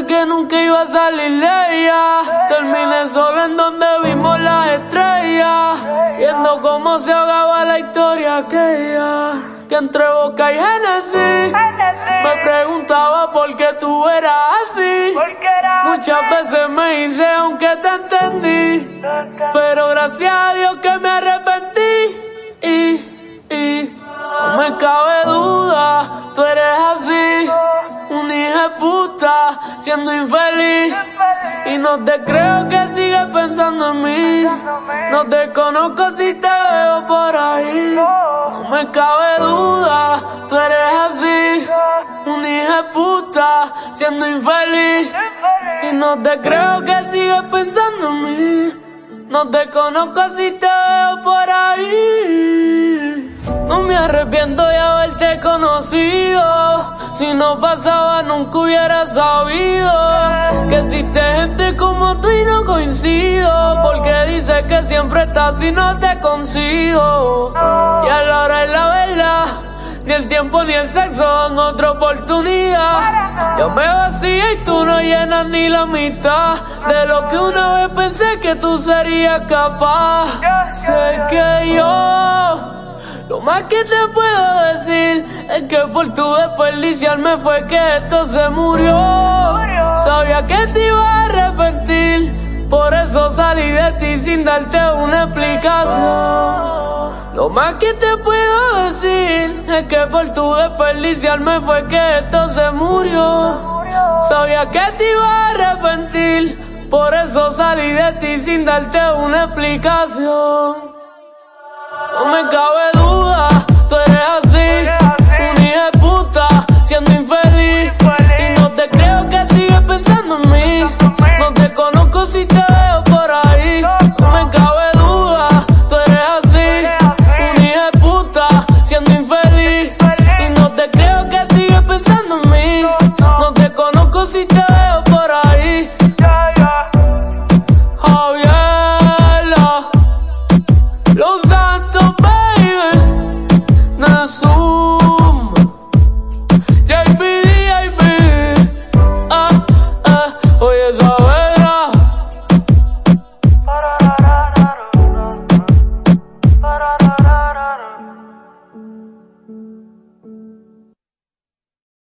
pensé que nunca iba a salir de ella. Terminé solo en donde vimos las estrellas. Viendo cómo se ahogaba la historia aquella. Que entre boca y Genesis. Me preguntaba por qué tú eras así. Muchas veces me hice aunque te entendí. Pero gracias a Dios que me arrepentí. Y, y no me cabe duda, tú eres siendo infeliz. Y no te creo que sigas pensando en mí. No te conozco si te veo por ahí. No me cabe duda, tú eres así. Un hijo de puta, siendo infeliz. Y no te creo que sigas pensando en mí. No te conozco si te veo por ahí. No me arrepiento de haberte conocido. Si no pasaba, nunca hubiera sabido que existe gente como tú y no coincido. Porque dices que siempre estás y no te consigo. Y a la hora de la verdad, ni el tiempo ni el sexo dan otra oportunidad. Yo me vacío y tú no llenas ni la mitad de lo que una vez pensé que tú serías capaz. Sé que yo. Lo más que te puedo decir es que por tu desperdiciarme fue que esto se murió. Sabía que te iba a arrepentir, por eso salí de ti sin darte una explicación. Lo más que te puedo decir es que por tu desperdiciarme fue que esto se murió. Sabía que te iba a arrepentir, por eso salí de ti sin darte una explicación. Pensando